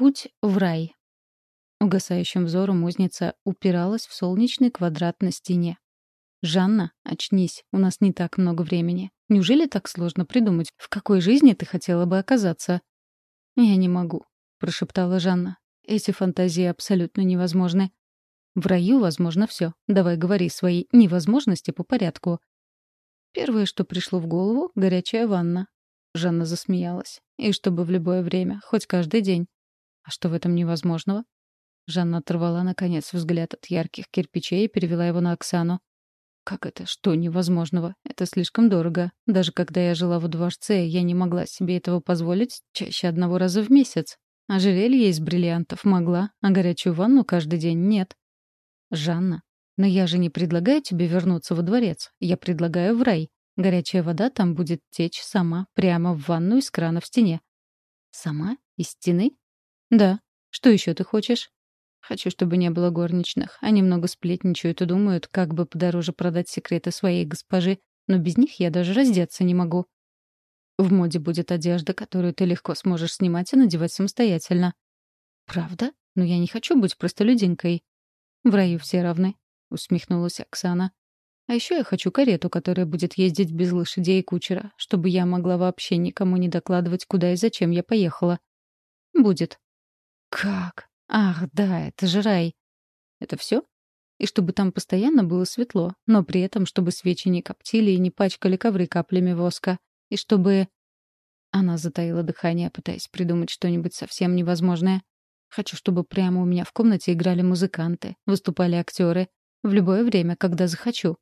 Путь в рай. Угасающим взором узница упиралась в солнечный квадрат на стене. «Жанна, очнись, у нас не так много времени. Неужели так сложно придумать, в какой жизни ты хотела бы оказаться?» «Я не могу», — прошептала Жанна. «Эти фантазии абсолютно невозможны. В раю возможно все. Давай говори свои невозможности по порядку». Первое, что пришло в голову — горячая ванна. Жанна засмеялась. И чтобы в любое время, хоть каждый день. А что в этом невозможного? Жанна оторвала, наконец, взгляд от ярких кирпичей и перевела его на Оксану. «Как это? Что невозможного? Это слишком дорого. Даже когда я жила в дворце, я не могла себе этого позволить чаще одного раза в месяц. Ожерелье из бриллиантов могла, а горячую ванну каждый день нет. Жанна, но я же не предлагаю тебе вернуться во дворец. Я предлагаю в рай. Горячая вода там будет течь сама, прямо в ванну из крана в стене. Сама? Из стены? Да. Что еще ты хочешь? Хочу, чтобы не было горничных. Они много сплетничают и думают, как бы подороже продать секреты своей госпожи, но без них я даже раздеться не могу. В моде будет одежда, которую ты легко сможешь снимать и надевать самостоятельно. Правда? Но я не хочу быть простолюдинкой. В раю все равны, усмехнулась Оксана. А еще я хочу карету, которая будет ездить без лошадей и кучера, чтобы я могла вообще никому не докладывать, куда и зачем я поехала. Будет. Как? Ах, да, это же рай. Это все? И чтобы там постоянно было светло, но при этом, чтобы свечи не коптили и не пачкали ковры каплями воска. И чтобы... Она затаила дыхание, пытаясь придумать что-нибудь совсем невозможное. Хочу, чтобы прямо у меня в комнате играли музыканты, выступали актеры. В любое время, когда захочу.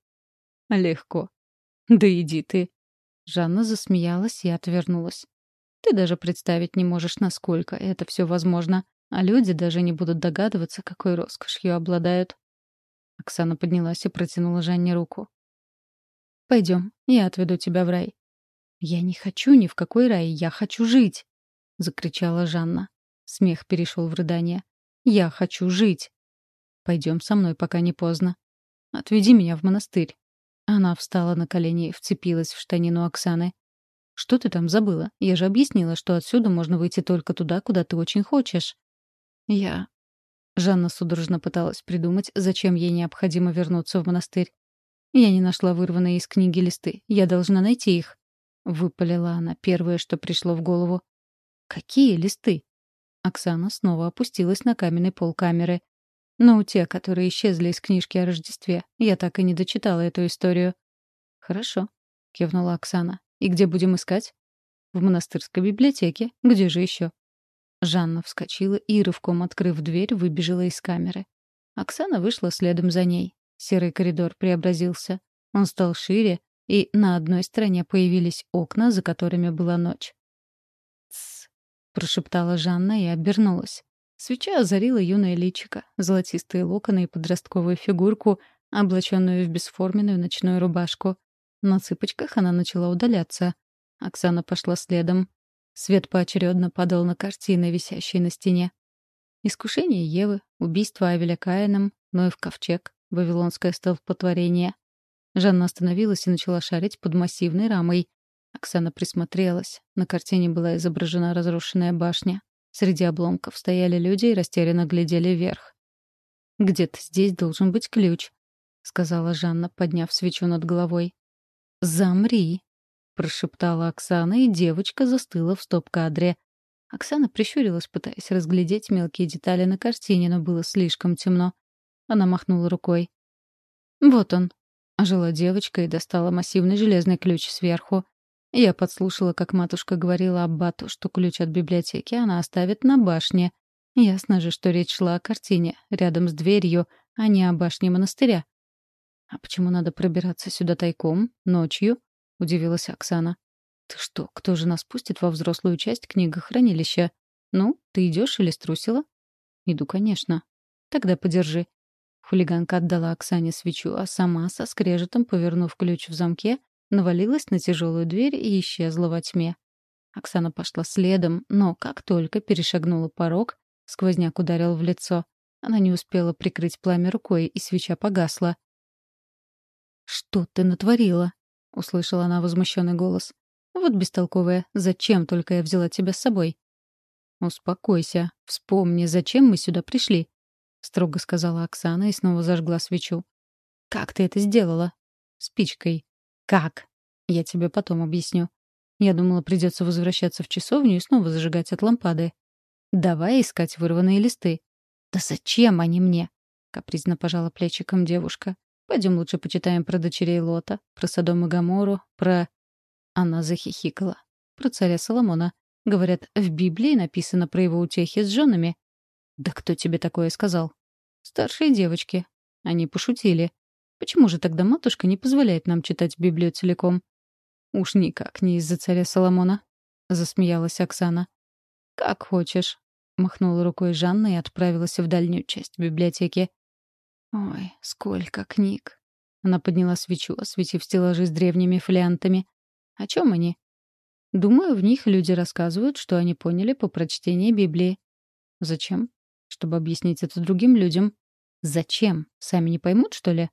Легко. Да иди ты. Жанна засмеялась и отвернулась. Ты даже представить не можешь, насколько это все возможно. А люди даже не будут догадываться, какой роскошью обладают. Оксана поднялась и протянула Жанне руку. «Пойдем, я отведу тебя в рай». «Я не хочу ни в какой рай, я хочу жить!» — закричала Жанна. Смех перешел в рыдание. «Я хочу жить!» «Пойдем со мной, пока не поздно. Отведи меня в монастырь. Она встала на колени и вцепилась в штанину Оксаны. «Что ты там забыла? Я же объяснила, что отсюда можно выйти только туда, куда ты очень хочешь». «Я...» Жанна судорожно пыталась придумать, зачем ей необходимо вернуться в монастырь. «Я не нашла вырванные из книги листы. Я должна найти их». Выпалила она первое, что пришло в голову. «Какие листы?» Оксана снова опустилась на каменный пол камеры. Ну, те, которые исчезли из книжки о Рождестве. Я так и не дочитала эту историю. Хорошо, кивнула Оксана. И где будем искать? В монастырской библиотеке. Где же еще? Жанна вскочила и, рывком открыв дверь, выбежала из камеры. Оксана вышла следом за ней. Серый коридор преобразился. Он стал шире, и на одной стороне появились окна, за которыми была ночь. «Тсс», — прошептала Жанна и обернулась. Свеча озарила юное личико, золотистые локоны и подростковую фигурку, облаченную в бесформенную ночную рубашку. На цыпочках она начала удаляться. Оксана пошла следом. Свет поочередно падал на картины, висящие на стене. Искушение Евы, убийство Авеля Каином, Ноев ковчег, Вавилонское столпотворение. Жанна остановилась и начала шарить под массивной рамой. Оксана присмотрелась. На картине была изображена разрушенная башня. Среди обломков стояли люди и растерянно глядели вверх. «Где-то здесь должен быть ключ», — сказала Жанна, подняв свечу над головой. «Замри», — прошептала Оксана, и девочка застыла в стоп-кадре. Оксана прищурилась, пытаясь разглядеть мелкие детали на картине, но было слишком темно. Она махнула рукой. «Вот он», — ожила девочка и достала массивный железный ключ сверху. Я подслушала, как матушка говорила Аббату, что ключ от библиотеки она оставит на башне. Ясно же, что речь шла о картине, рядом с дверью, а не о башне монастыря. «А почему надо пробираться сюда тайком, ночью?» — удивилась Оксана. «Ты что, кто же нас пустит во взрослую часть книгохранилища? Ну, ты идешь или струсила?» «Иду, конечно». «Тогда подержи». Хулиганка отдала Оксане свечу, а сама, со скрежетом повернув ключ в замке, навалилась на тяжелую дверь и исчезла во тьме. Оксана пошла следом, но как только перешагнула порог, сквозняк ударил в лицо. Она не успела прикрыть пламя рукой, и свеча погасла. «Что ты натворила?» — услышала она возмущенный голос. «Вот бестолковая, зачем только я взяла тебя с собой?» «Успокойся. Вспомни, зачем мы сюда пришли», — строго сказала Оксана и снова зажгла свечу. «Как ты это сделала?» «Спичкой». «Как?» «Я тебе потом объясню. Я думала, придется возвращаться в часовню и снова зажигать от лампады. Давай искать вырванные листы». «Да зачем они мне?» — капризно пожала плечиком девушка. «Пойдем лучше почитаем про дочерей Лота, про Содом и Гамору, про...» Она захихикала. «Про царя Соломона. Говорят, в Библии написано про его утехи с женами. Да кто тебе такое сказал? Старшие девочки. Они пошутили. Почему же тогда матушка не позволяет нам читать Библию целиком? Уж никак не из-за царя Соломона, засмеялась Оксана. Как хочешь, махнула рукой Жанна и отправилась в дальнюю часть библиотеки. Ой, сколько книг. Она подняла свечу, осветив стеллажи с древними фолиантами. О чем они? Думаю, в них люди рассказывают, что они поняли по прочтении Библии. Зачем? Чтобы объяснить это другим людям. Зачем? Сами не поймут, что ли?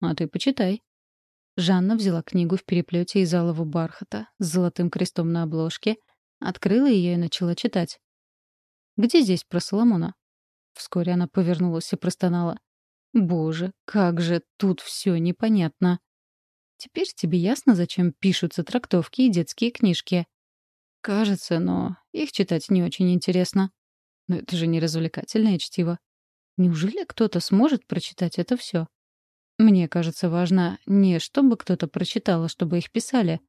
А ты почитай. Жанна взяла книгу в переплете из алого бархата с золотым крестом на обложке, открыла ее и начала читать. «Где здесь про Соломона?» Вскоре она повернулась и простонала. «Боже, как же тут все непонятно!» Теперь тебе ясно, зачем пишутся трактовки и детские книжки? Кажется, но их читать не очень интересно. Но это же не развлекательное чтиво. Неужели кто-то сможет прочитать это все? Мне кажется, важно не чтобы кто-то прочитал, а чтобы их писали.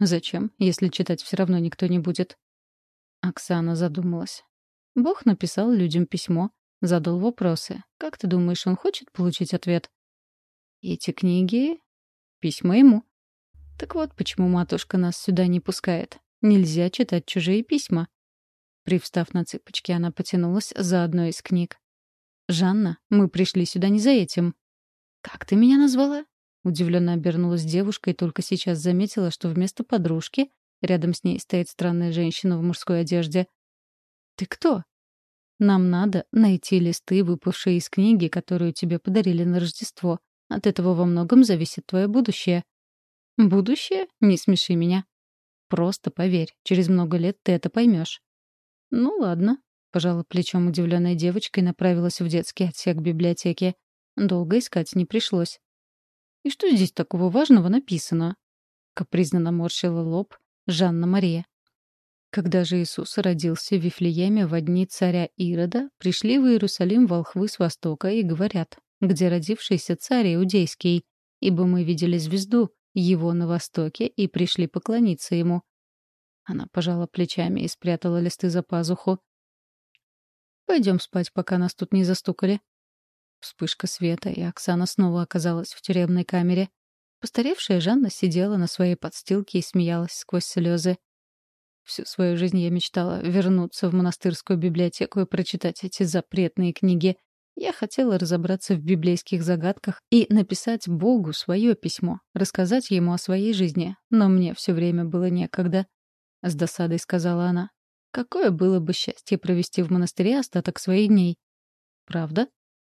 Зачем, если читать все равно никто не будет? Оксана задумалась. Бог написал людям письмо, задал вопросы. Как ты думаешь, он хочет получить ответ? Эти книги Письма ему. Так вот, почему матушка нас сюда не пускает. Нельзя читать чужие письма. Привстав на цыпочки, она потянулась за одной из книг. «Жанна, мы пришли сюда не за этим». «Как ты меня назвала?» Удивленно обернулась девушка и только сейчас заметила, что вместо подружки рядом с ней стоит странная женщина в мужской одежде. «Ты кто?» «Нам надо найти листы, выпавшие из книги, которую тебе подарили на Рождество. От этого во многом зависит твое будущее. Будущее? Не смеши меня. Просто поверь, через много лет ты это поймешь. Ну ладно, пожала плечом удивленная девочка и направилась в детский отсек библиотеки. Долго искать не пришлось. И что здесь такого важного написано? Капризно наморщила лоб Жанна Мария. Когда же Иисус родился в Вифлееме в дни царя Ирода, пришли в Иерусалим волхвы с востока и говорят, где родившийся царь Иудейский, ибо мы видели звезду его на востоке и пришли поклониться ему». Она пожала плечами и спрятала листы за пазуху. «Пойдем спать, пока нас тут не застукали». Вспышка света, и Оксана снова оказалась в тюремной камере. Постаревшая Жанна сидела на своей подстилке и смеялась сквозь слезы. Всю свою жизнь я мечтала вернуться в монастырскую библиотеку и прочитать эти запретные книги. Я хотела разобраться в библейских загадках и написать Богу свое письмо, рассказать ему о своей жизни, но мне все время было некогда. С досадой сказала она. Какое было бы счастье провести в монастыре остаток своих дней. Правда?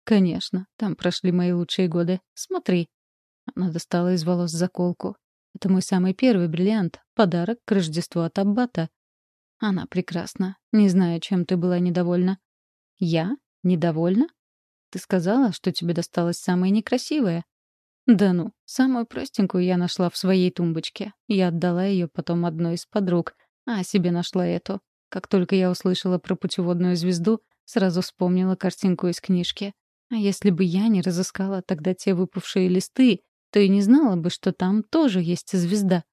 Конечно, там прошли мои лучшие годы. Смотри. Она достала из волос заколку. Это мой самый первый бриллиант, подарок к Рождеству от Аббата. Она прекрасна. Не знаю, чем ты была недовольна. Я? Недовольна? Ты сказала, что тебе досталось самое некрасивое. Да ну, самую простенькую я нашла в своей тумбочке. Я отдала ее потом одной из подруг, а себе нашла эту. Как только я услышала про путеводную звезду, сразу вспомнила картинку из книжки. А если бы я не разыскала тогда те выпавшие листы, то и не знала бы, что там тоже есть звезда.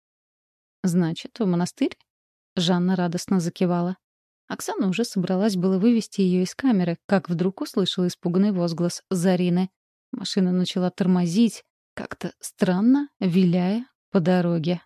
Значит, в монастырь? Жанна радостно закивала. Оксана уже собралась было вывести ее из камеры, как вдруг услышала испуганный возглас Зарины. Машина начала тормозить, как-то странно, виляя по дороге.